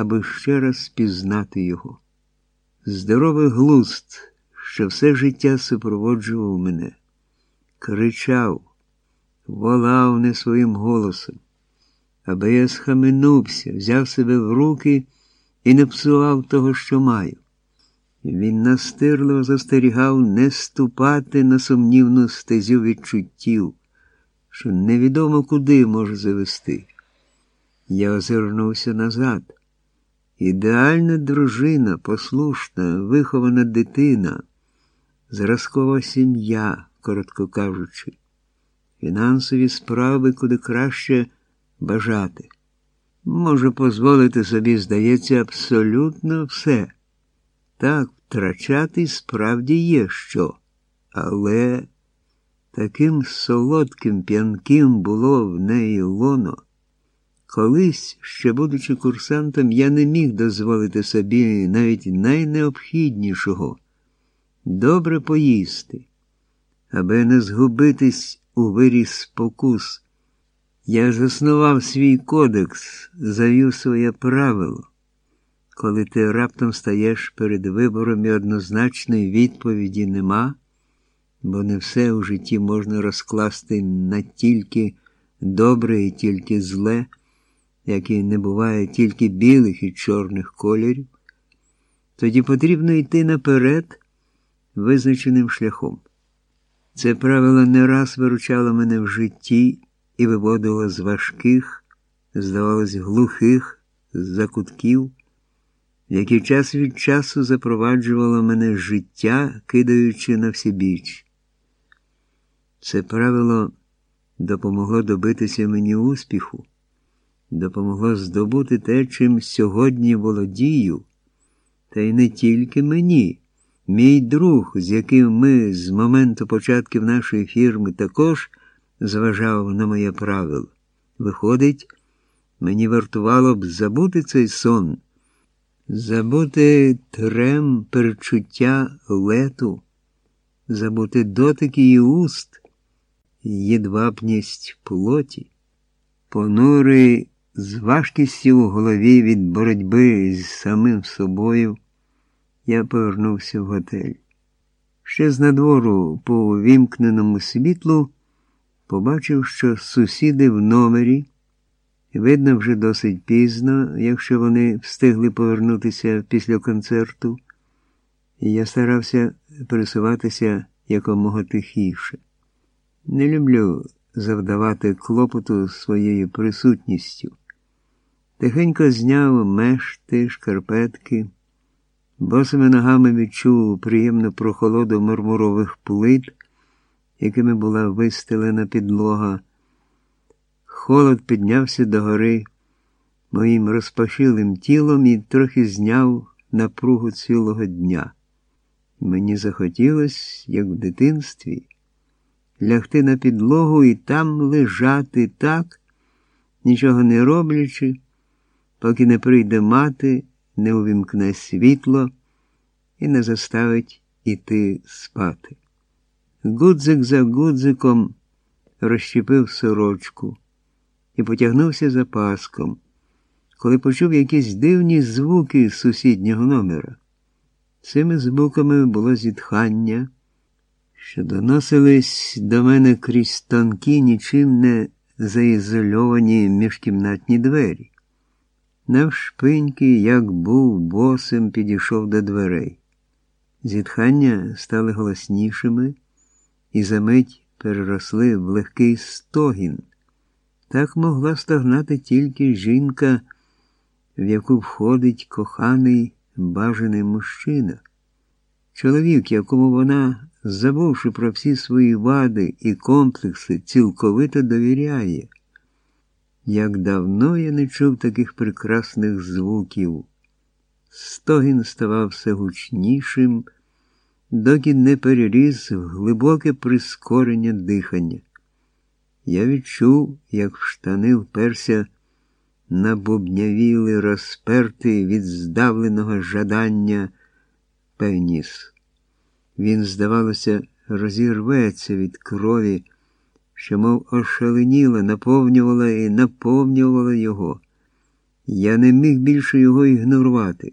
аби ще раз пізнати його. Здоровий глуст, що все життя супроводжував мене, кричав, волав не своїм голосом, аби я схаменувся, взяв себе в руки і не псував того, що маю. Він настирливо застерігав не ступати на сумнівну стезю відчуттів, що невідомо куди може завести. Я озирнувся назад. Ідеальна дружина, послушна, вихована дитина, зразкова сім'я, коротко кажучи, фінансові справи куди краще бажати. Може дозволити собі, здається, абсолютно все. Так, втрачати справді є що, але таким солодким п'янким було в неї лоно. Колись, ще будучи курсантом, я не міг дозволити собі навіть найнеобхіднішого добре поїсти, аби не згубитись у вирі спокус. Я заснував свій кодекс, завів своє правило. Коли ти раптом стаєш перед вибором і однозначної відповіді нема, бо не все у житті можна розкласти на тільки добре і тільки зле як і не буває тільки білих і чорних кольорів, тоді потрібно йти наперед визначеним шляхом. Це правило не раз виручало мене в житті і виводило з важких, здавалось, глухих закутків, які час від часу запроваджувало мене життя, кидаючи на всібіч. Це правило допомогло добитися мені успіху допомогло здобути те, чим сьогодні володію, та й не тільки мені. Мій друг, з яким ми з моменту початків нашої фірми також зважав на моє правило. Виходить, мені вартувало б забути цей сон, забути трем перечуття лету, забути дотики і уст, єдвабність плоті, понурий з важкістю у голові від боротьби з самим собою я повернувся в готель. Ще з надвору по увімкненому світлу побачив, що сусіди в номері, видно, вже досить пізно, якщо вони встигли повернутися після концерту, і я старався пересуватися якомога тихіше. Не люблю завдавати клопоту своєю присутністю. Тихенько зняв мешти, шкарпетки, босими ногами відчув приємну прохолоду мармурових плит, якими була вистелена підлога. Холод піднявся догори моїм розпашилим тілом і трохи зняв напругу цілого дня. Мені захотілося, як в дитинстві, лягти на підлогу і там лежати так, нічого не роблячи поки не прийде мати, не увімкне світло і не заставить іти спати. Гудзик за гудзиком розщепив сорочку і потягнувся за паском, коли почув якісь дивні звуки з сусіднього номера. Цими звуками було зітхання, що доносились до мене крізь тонкі, нічим не заізольовані міжкімнатні двері. Навшпиньки, як був босим, підійшов до дверей. Зітхання стали голоснішими і за мить переросли в легкий стогін. Так могла стогнати тільки жінка, в яку входить коханий бажаний мужчина. Чоловік, якому вона, забувши про всі свої вади і комплекси, цілковито довіряє. Як давно я не чув таких прекрасних звуків. Стогін ставав все гучнішим, доки не переріс в глибоке прискорення дихання. Я відчув, як в штани вперся набубнявіли, розпертий від здавленого жадання певніс. Він, здавалося, розірветься від крові що, мов ошаленіла, наповнювала і наповнювала його. Я не міг більше його ігнорувати.